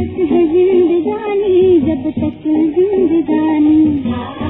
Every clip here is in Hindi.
तक है जिंदगानी जब तक जिंदगानी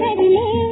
कर ले